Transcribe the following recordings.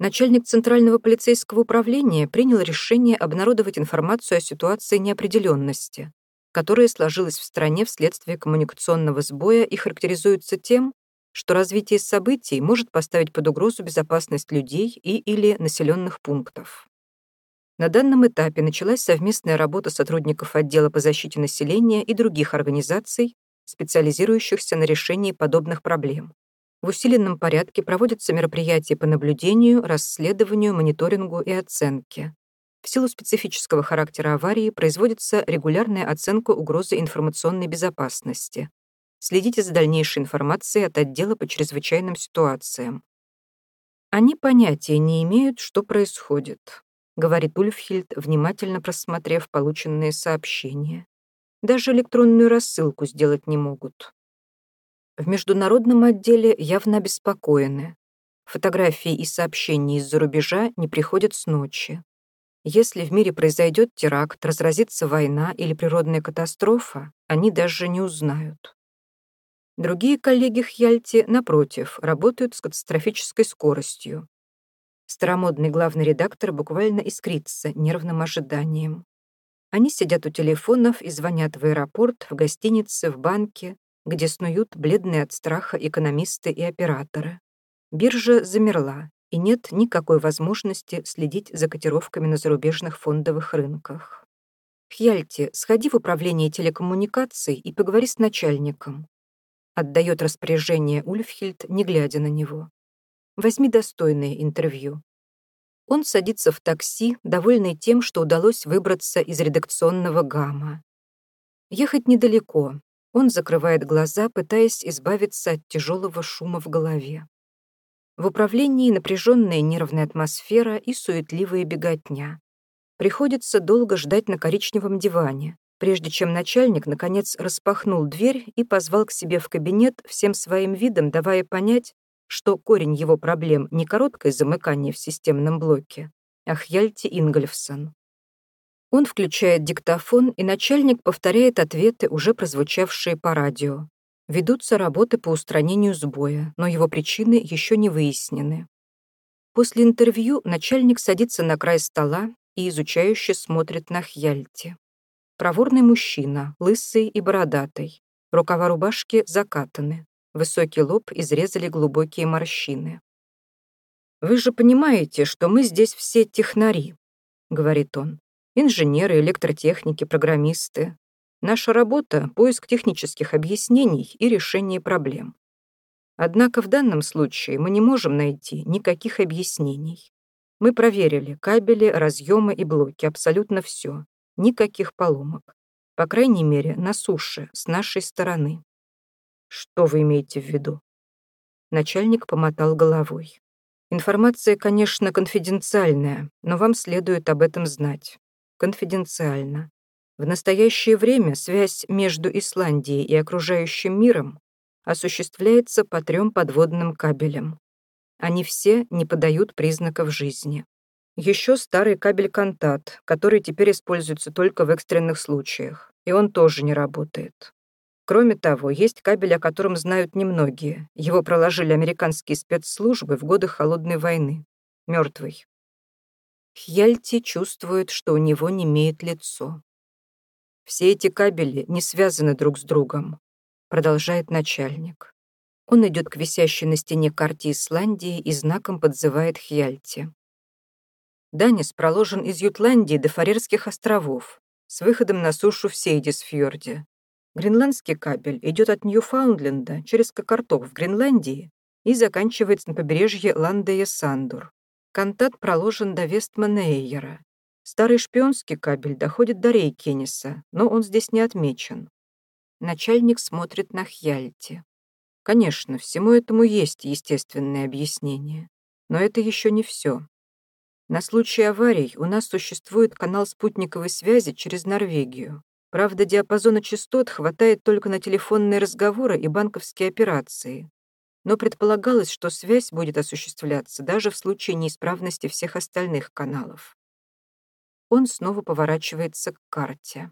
Начальник Центрального полицейского управления принял решение обнародовать информацию о ситуации неопределенности, которая сложилась в стране вследствие коммуникационного сбоя и характеризуется тем, что развитие событий может поставить под угрозу безопасность людей и или населенных пунктов. На данном этапе началась совместная работа сотрудников отдела по защите населения и других организаций, специализирующихся на решении подобных проблем. В усиленном порядке проводятся мероприятия по наблюдению, расследованию, мониторингу и оценке. В силу специфического характера аварии производится регулярная оценка угрозы информационной безопасности. Следите за дальнейшей информацией от отдела по чрезвычайным ситуациям. Они понятия не имеют, что происходит, говорит Ульфхильд, внимательно просмотрев полученные сообщения. Даже электронную рассылку сделать не могут. В международном отделе явно обеспокоены. Фотографии и сообщения из-за рубежа не приходят с ночи. Если в мире произойдет теракт, разразится война или природная катастрофа, они даже не узнают. Другие коллеги Хьяльти, напротив, работают с катастрофической скоростью. Старомодный главный редактор буквально искрится нервным ожиданием. Они сидят у телефонов и звонят в аэропорт, в гостинице, в банке, где снуют бледные от страха экономисты и операторы. Биржа замерла, и нет никакой возможности следить за котировками на зарубежных фондовых рынках. «Хьяльти, сходи в управление телекоммуникаций и поговори с начальником», отдает распоряжение Ульфхильд, не глядя на него. «Возьми достойное интервью». Он садится в такси, довольный тем, что удалось выбраться из редакционного гамма. Ехать недалеко, он закрывает глаза, пытаясь избавиться от тяжелого шума в голове. В управлении напряженная нервная атмосфера и суетливая беготня. Приходится долго ждать на коричневом диване, прежде чем начальник, наконец, распахнул дверь и позвал к себе в кабинет всем своим видом, давая понять, что корень его проблем не короткое замыкание в системном блоке, а Хьяльти Ингольфсон. Он включает диктофон, и начальник повторяет ответы, уже прозвучавшие по радио. Ведутся работы по устранению сбоя, но его причины еще не выяснены. После интервью начальник садится на край стола и изучающе смотрит на Хьяльти. Проворный мужчина, лысый и бородатый. Рукава рубашки закатаны. Высокий лоб изрезали глубокие морщины. «Вы же понимаете, что мы здесь все технари», — говорит он. Инженеры, электротехники, программисты. Наша работа — поиск технических объяснений и решение проблем. Однако в данном случае мы не можем найти никаких объяснений. Мы проверили кабели, разъемы и блоки, абсолютно все. Никаких поломок. По крайней мере, на суше, с нашей стороны. Что вы имеете в виду? Начальник помотал головой. Информация, конечно, конфиденциальная, но вам следует об этом знать конфиденциально. В настоящее время связь между Исландией и окружающим миром осуществляется по трем подводным кабелям. Они все не подают признаков жизни. Еще старый кабель «Контат», который теперь используется только в экстренных случаях, и он тоже не работает. Кроме того, есть кабель, о котором знают немногие. Его проложили американские спецслужбы в годы Холодной войны. Мертвый. Хьяльти чувствует, что у него не имеет лицо. «Все эти кабели не связаны друг с другом», — продолжает начальник. Он идет к висящей на стене карте Исландии и знаком подзывает Хьяльти. Данис проложен из Ютландии до Фарерских островов, с выходом на сушу в Сейдисфьорде. Гренландский кабель идет от Ньюфаундленда через Кокарток в Гренландии и заканчивается на побережье Ландея-Сандур. Контакт проложен до Вестманейера. Старый шпионский кабель доходит до Рейкениса, но он здесь не отмечен. Начальник смотрит на Хьяльти. Конечно, всему этому есть естественное объяснение. Но это еще не все. На случай аварий у нас существует канал спутниковой связи через Норвегию. Правда, диапазона частот хватает только на телефонные разговоры и банковские операции но предполагалось, что связь будет осуществляться даже в случае неисправности всех остальных каналов. Он снова поворачивается к карте.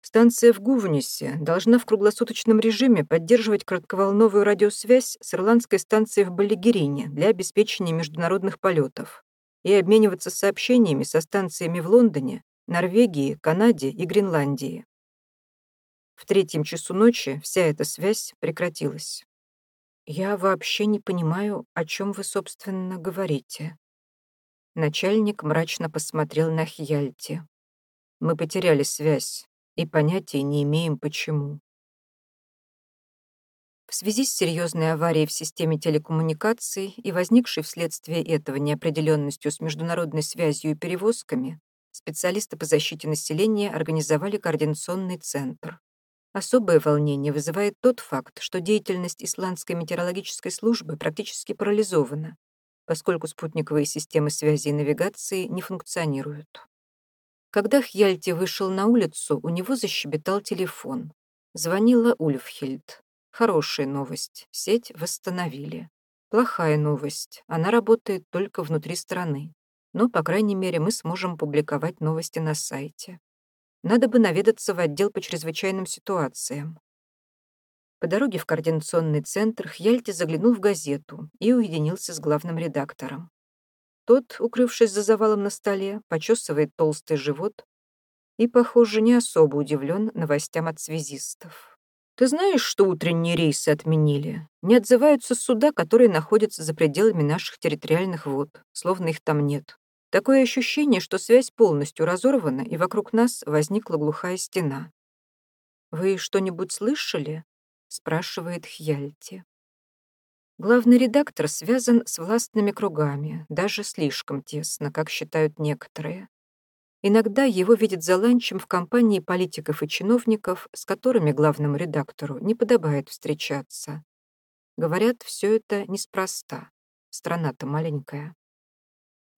Станция в Гувнисе должна в круглосуточном режиме поддерживать кратковолновую радиосвязь с ирландской станцией в Баллигерине для обеспечения международных полетов и обмениваться сообщениями со станциями в Лондоне, Норвегии, Канаде и Гренландии. В третьем часу ночи вся эта связь прекратилась. «Я вообще не понимаю, о чем вы, собственно, говорите». Начальник мрачно посмотрел на Хьяльти. «Мы потеряли связь и понятия не имеем, почему». В связи с серьезной аварией в системе телекоммуникаций и возникшей вследствие этого неопределенностью с международной связью и перевозками, специалисты по защите населения организовали координационный центр. Особое волнение вызывает тот факт, что деятельность Исландской метеорологической службы практически парализована, поскольку спутниковые системы связи и навигации не функционируют. Когда Хьяльти вышел на улицу, у него защебетал телефон. Звонила Ульфхильд. Хорошая новость. Сеть восстановили. Плохая новость. Она работает только внутри страны. Но, по крайней мере, мы сможем публиковать новости на сайте. Надо бы наведаться в отдел по чрезвычайным ситуациям. По дороге в координационный центр Хьяльти заглянул в газету и уединился с главным редактором. Тот, укрывшись за завалом на столе, почесывает толстый живот и, похоже, не особо удивлен новостям от связистов. Ты знаешь, что утренние рейсы отменили? Не отзываются суда, которые находятся за пределами наших территориальных вод, словно их там нет. Такое ощущение, что связь полностью разорвана, и вокруг нас возникла глухая стена. «Вы что-нибудь слышали?» — спрашивает Хьяльти. Главный редактор связан с властными кругами, даже слишком тесно, как считают некоторые. Иногда его видят за ланчем в компании политиков и чиновников, с которыми главному редактору не подобает встречаться. Говорят, все это неспроста. Страна-то маленькая.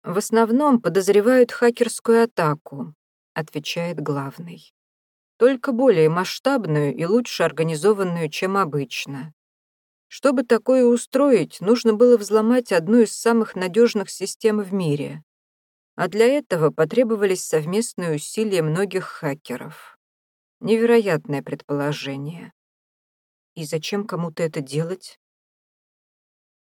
В основном подозревают хакерскую атаку, отвечает главный. Только более масштабную и лучше организованную, чем обычно. Чтобы такое устроить, нужно было взломать одну из самых надежных систем в мире а для этого потребовались совместные усилия многих хакеров. Невероятное предположение. И зачем кому-то это делать?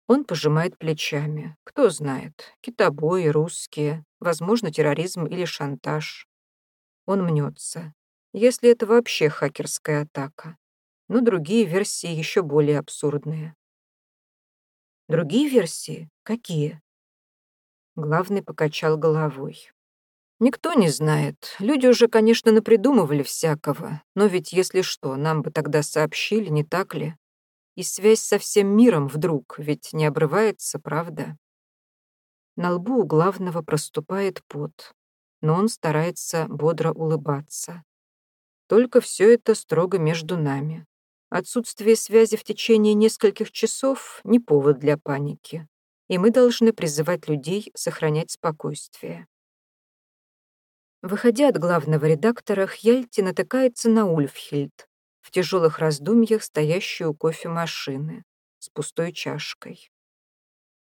Он пожимает плечами. Кто знает, китобои, русские, возможно, терроризм или шантаж. Он мнется. Если это вообще хакерская атака. Но другие версии еще более абсурдные. Другие версии? Какие? Главный покачал головой. Никто не знает. Люди уже, конечно, напридумывали всякого. Но ведь, если что, нам бы тогда сообщили, не так ли? И связь со всем миром вдруг, ведь не обрывается, правда? На лбу у главного проступает пот, но он старается бодро улыбаться. Только все это строго между нами. Отсутствие связи в течение нескольких часов — не повод для паники и мы должны призывать людей сохранять спокойствие. Выходя от главного редактора, Хьяльти натыкается на Ульфхильд, в тяжелых раздумьях стоящую у кофемашины, с пустой чашкой.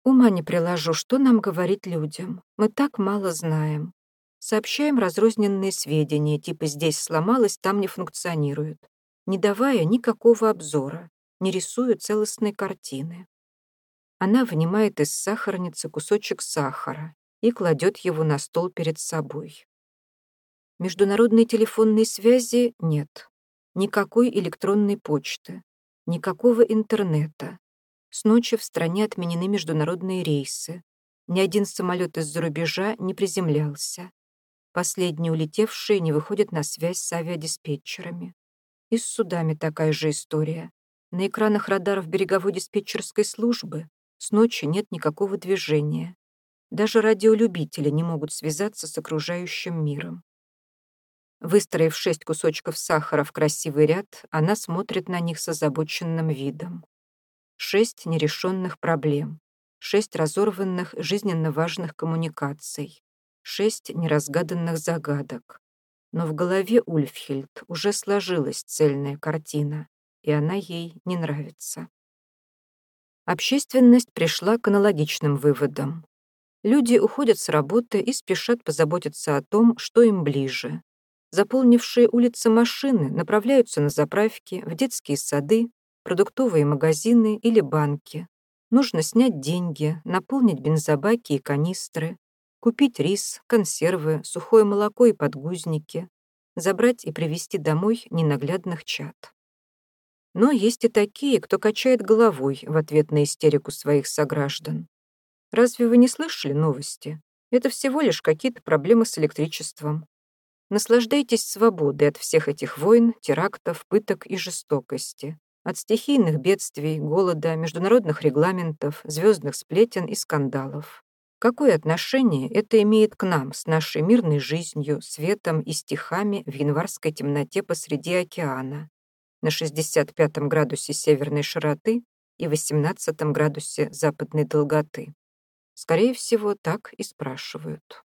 Ума не приложу, что нам говорить людям. Мы так мало знаем. Сообщаем разрозненные сведения, типа «здесь сломалось, там не функционирует», не давая никакого обзора, не рисуя целостной картины. Она вынимает из сахарницы кусочек сахара и кладет его на стол перед собой. Международной телефонной связи нет. Никакой электронной почты. Никакого интернета. С ночи в стране отменены международные рейсы. Ни один самолет из-за рубежа не приземлялся. Последние улетевшие не выходят на связь с авиадиспетчерами. И с судами такая же история. На экранах радаров береговой диспетчерской службы с ночи нет никакого движения. Даже радиолюбители не могут связаться с окружающим миром. Выстроив шесть кусочков сахара в красивый ряд, она смотрит на них с озабоченным видом. Шесть нерешенных проблем, шесть разорванных жизненно важных коммуникаций, шесть неразгаданных загадок. Но в голове Ульфхильд уже сложилась цельная картина, и она ей не нравится. Общественность пришла к аналогичным выводам. Люди уходят с работы и спешат позаботиться о том, что им ближе. Заполнившие улицы машины направляются на заправки, в детские сады, продуктовые магазины или банки. Нужно снять деньги, наполнить бензобаки и канистры, купить рис, консервы, сухое молоко и подгузники, забрать и привезти домой ненаглядных чад. Но есть и такие, кто качает головой в ответ на истерику своих сограждан. Разве вы не слышали новости? Это всего лишь какие-то проблемы с электричеством. Наслаждайтесь свободой от всех этих войн, терактов, пыток и жестокости. От стихийных бедствий, голода, международных регламентов, звездных сплетен и скандалов. Какое отношение это имеет к нам с нашей мирной жизнью, светом и стихами в январской темноте посреди океана, на 65 градусе северной широты и 18 градусе западной долготы? Скорее всего, так и спрашивают.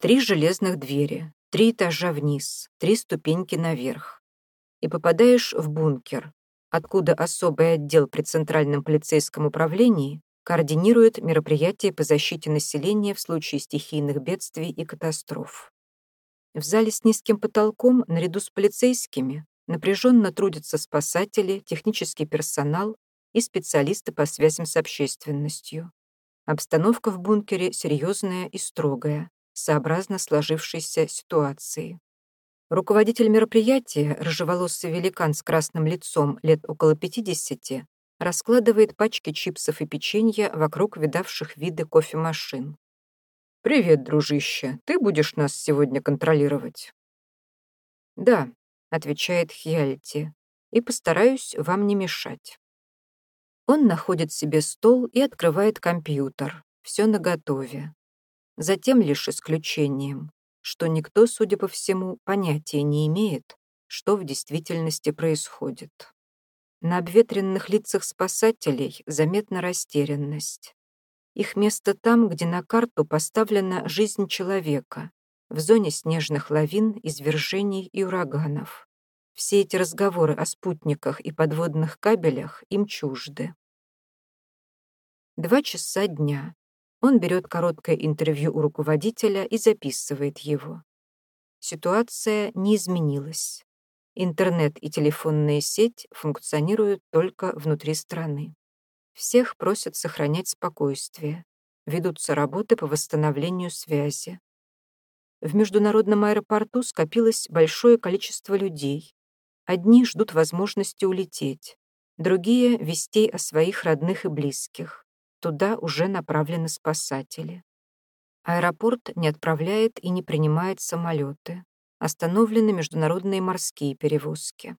Три железных двери, три этажа вниз, три ступеньки наверх. И попадаешь в бункер, откуда особый отдел при Центральном полицейском управлении координирует мероприятия по защите населения в случае стихийных бедствий и катастроф. В зале с низким потолком, наряду с полицейскими, напряженно трудятся спасатели, технический персонал и специалисты по связям с общественностью. Обстановка в бункере серьезная и строгая, сообразно сложившейся ситуации. Руководитель мероприятия, рыжеволосый великан с красным лицом лет около 50, раскладывает пачки чипсов и печенья вокруг видавших виды кофемашин. «Привет, дружище, ты будешь нас сегодня контролировать?» «Да», — отвечает Хьяльти, — «и постараюсь вам не мешать». Он находит себе стол и открывает компьютер. Все наготове. Затем лишь исключением, что никто, судя по всему, понятия не имеет, что в действительности происходит. На обветренных лицах спасателей заметна растерянность. Их место там, где на карту поставлена жизнь человека, в зоне снежных лавин, извержений и ураганов. Все эти разговоры о спутниках и подводных кабелях им чужды. Два часа дня. Он берет короткое интервью у руководителя и записывает его. Ситуация не изменилась. Интернет и телефонная сеть функционируют только внутри страны. Всех просят сохранять спокойствие. Ведутся работы по восстановлению связи. В международном аэропорту скопилось большое количество людей. Одни ждут возможности улететь, другие — вестей о своих родных и близких. Туда уже направлены спасатели. Аэропорт не отправляет и не принимает самолеты. Остановлены международные морские перевозки.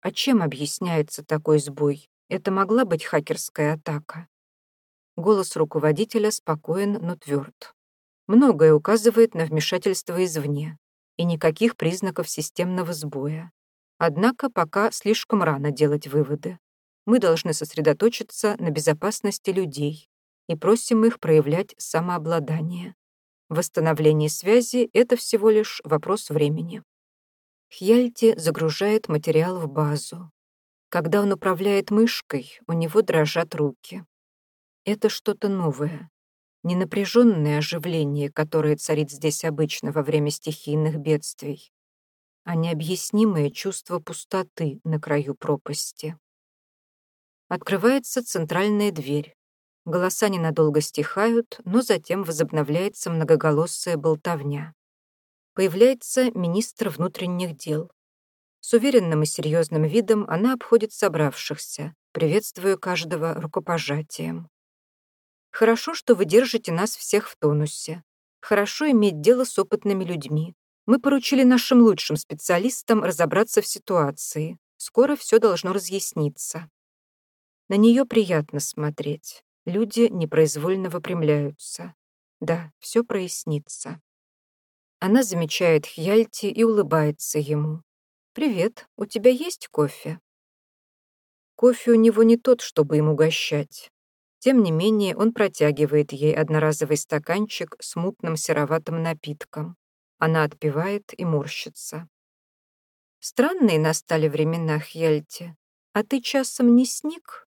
А чем объясняется такой сбой? Это могла быть хакерская атака. Голос руководителя спокоен, но тверд. Многое указывает на вмешательство извне и никаких признаков системного сбоя. Однако пока слишком рано делать выводы мы должны сосредоточиться на безопасности людей и просим их проявлять самообладание. Восстановление связи — это всего лишь вопрос времени. Хьяльти загружает материал в базу. Когда он управляет мышкой, у него дрожат руки. Это что-то новое. Не напряженное оживление, которое царит здесь обычно во время стихийных бедствий, а необъяснимое чувство пустоты на краю пропасти. Открывается центральная дверь. Голоса ненадолго стихают, но затем возобновляется многоголосая болтовня. Появляется министр внутренних дел. С уверенным и серьезным видом она обходит собравшихся, приветствуя каждого рукопожатием. «Хорошо, что вы держите нас всех в тонусе. Хорошо иметь дело с опытными людьми. Мы поручили нашим лучшим специалистам разобраться в ситуации. Скоро все должно разъясниться. На нее приятно смотреть. Люди непроизвольно выпрямляются. Да, все прояснится. Она замечает Хьяльти и улыбается ему. «Привет, у тебя есть кофе?» Кофе у него не тот, чтобы им угощать. Тем не менее, он протягивает ей одноразовый стаканчик с мутным сероватым напитком. Она отпивает и морщится. «Странные настали времена, Хьяльти. А ты часом не сник?»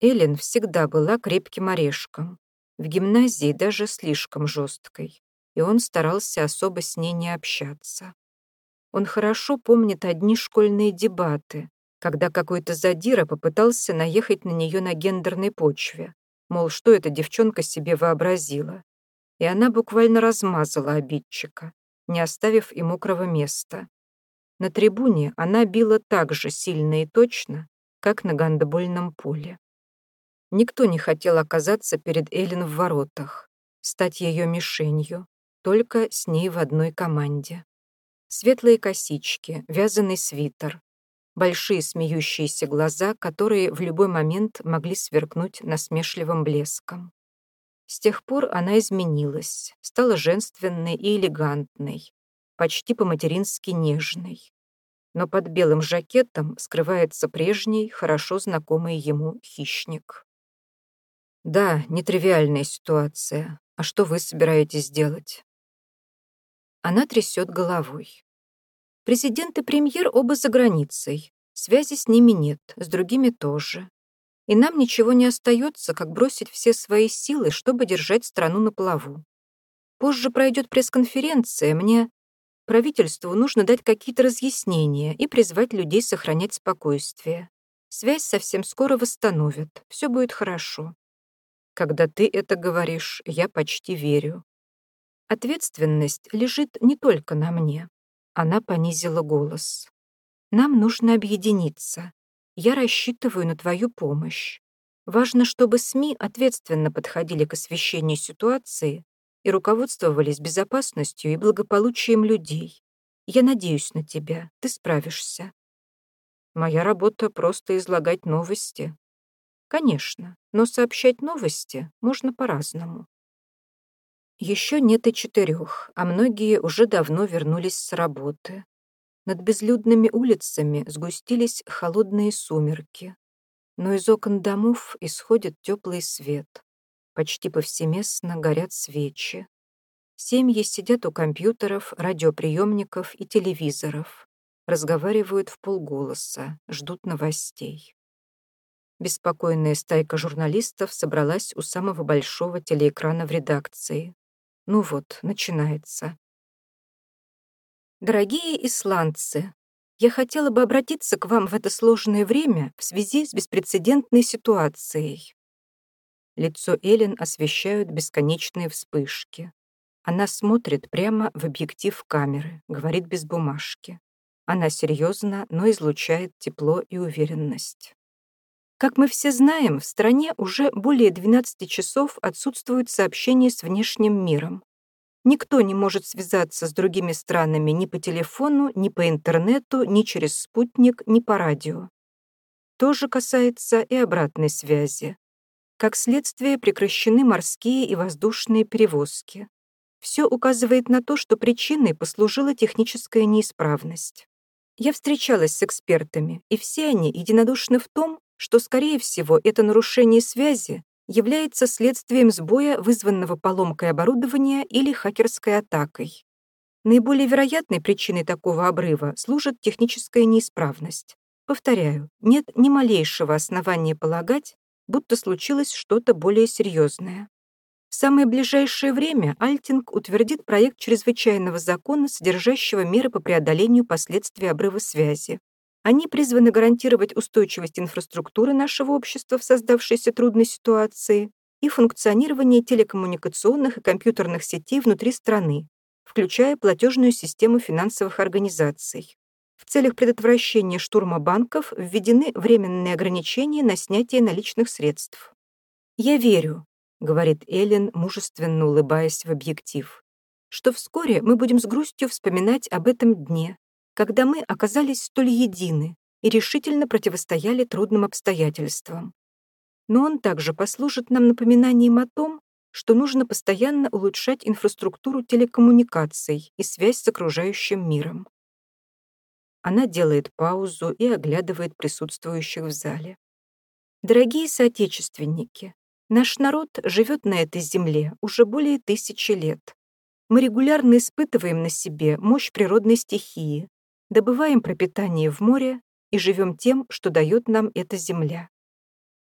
Эллен всегда была крепким орешком, в гимназии даже слишком жесткой, и он старался особо с ней не общаться. Он хорошо помнит одни школьные дебаты, когда какой-то задира попытался наехать на нее на гендерной почве, мол, что эта девчонка себе вообразила. И она буквально размазала обидчика, не оставив и мокрого места. На трибуне она била так же сильно и точно, как на гандбольном поле. Никто не хотел оказаться перед Эллен в воротах, стать ее мишенью, только с ней в одной команде. Светлые косички, вязаный свитер, большие смеющиеся глаза, которые в любой момент могли сверкнуть насмешливым блеском. С тех пор она изменилась, стала женственной и элегантной, почти по-матерински нежной. Но под белым жакетом скрывается прежний, хорошо знакомый ему хищник. Да, нетривиальная ситуация. А что вы собираетесь делать? Она трясет головой. Президент и премьер оба за границей. Связи с ними нет, с другими тоже. И нам ничего не остается, как бросить все свои силы, чтобы держать страну на плаву. Позже пройдет пресс-конференция, мне... Правительству нужно дать какие-то разъяснения и призвать людей сохранять спокойствие. Связь совсем скоро восстановят, все будет хорошо. Когда ты это говоришь, я почти верю. Ответственность лежит не только на мне. Она понизила голос. Нам нужно объединиться. Я рассчитываю на твою помощь. Важно, чтобы СМИ ответственно подходили к освещению ситуации и руководствовались безопасностью и благополучием людей. Я надеюсь на тебя, ты справишься. Моя работа просто излагать новости, Конечно, но сообщать новости можно по-разному. Еще нет и четырех, а многие уже давно вернулись с работы. Над безлюдными улицами сгустились холодные сумерки, но из окон домов исходит теплый свет. Почти повсеместно горят свечи. Семьи сидят у компьютеров, радиоприемников и телевизоров, разговаривают в полголоса, ждут новостей. Беспокойная стайка журналистов собралась у самого большого телеэкрана в редакции. Ну вот, начинается. Дорогие исландцы, я хотела бы обратиться к вам в это сложное время в связи с беспрецедентной ситуацией. Лицо Эллен освещают бесконечные вспышки. Она смотрит прямо в объектив камеры, говорит без бумажки. Она серьезна, но излучает тепло и уверенность. Как мы все знаем, в стране уже более 12 часов отсутствуют сообщения с внешним миром. Никто не может связаться с другими странами ни по телефону, ни по интернету, ни через спутник, ни по радио. То же касается и обратной связи. Как следствие, прекращены морские и воздушные перевозки. Все указывает на то, что причиной послужила техническая неисправность. Я встречалась с экспертами, и все они единодушны в том, что, скорее всего, это нарушение связи является следствием сбоя, вызванного поломкой оборудования или хакерской атакой. Наиболее вероятной причиной такого обрыва служит техническая неисправность. Повторяю, нет ни малейшего основания полагать, будто случилось что-то более серьезное. В самое ближайшее время Альтинг утвердит проект чрезвычайного закона, содержащего меры по преодолению последствий обрыва связи. Они призваны гарантировать устойчивость инфраструктуры нашего общества в создавшейся трудной ситуации и функционирование телекоммуникационных и компьютерных сетей внутри страны, включая платежную систему финансовых организаций. В целях предотвращения штурма банков введены временные ограничения на снятие наличных средств. «Я верю», — говорит Эллен, мужественно улыбаясь в объектив, «что вскоре мы будем с грустью вспоминать об этом дне, когда мы оказались столь едины и решительно противостояли трудным обстоятельствам. Но он также послужит нам напоминанием о том, что нужно постоянно улучшать инфраструктуру телекоммуникаций и связь с окружающим миром. Она делает паузу и оглядывает присутствующих в зале. Дорогие соотечественники, наш народ живет на этой земле уже более тысячи лет. Мы регулярно испытываем на себе мощь природной стихии, добываем пропитание в море и живем тем, что дает нам эта земля.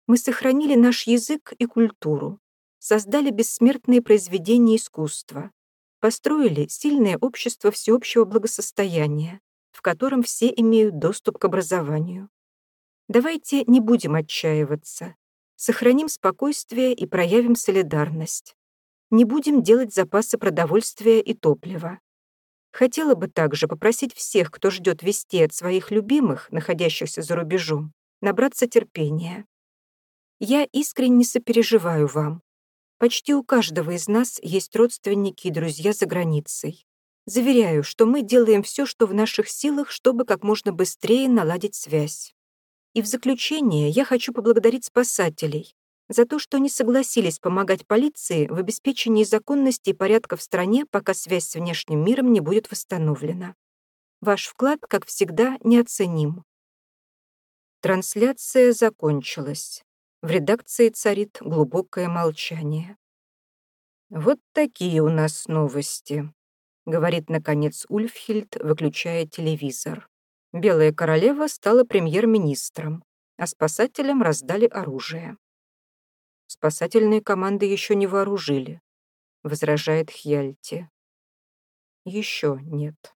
Мы сохранили наш язык и культуру, создали бессмертные произведения искусства, построили сильное общество всеобщего благосостояния, в котором все имеют доступ к образованию. Давайте не будем отчаиваться. Сохраним спокойствие и проявим солидарность. Не будем делать запасы продовольствия и топлива. Хотела бы также попросить всех, кто ждет вести от своих любимых, находящихся за рубежом, набраться терпения. Я искренне сопереживаю вам. Почти у каждого из нас есть родственники и друзья за границей. Заверяю, что мы делаем все, что в наших силах, чтобы как можно быстрее наладить связь. И в заключение я хочу поблагодарить спасателей за то, что не согласились помогать полиции в обеспечении законности и порядка в стране, пока связь с внешним миром не будет восстановлена. Ваш вклад, как всегда, неоценим. Трансляция закончилась. В редакции царит глубокое молчание. «Вот такие у нас новости», — говорит, наконец, Ульфхильд, выключая телевизор. Белая королева стала премьер-министром, а спасателям раздали оружие. Спасательные команды еще не вооружили, возражает Хьяльти. Еще нет.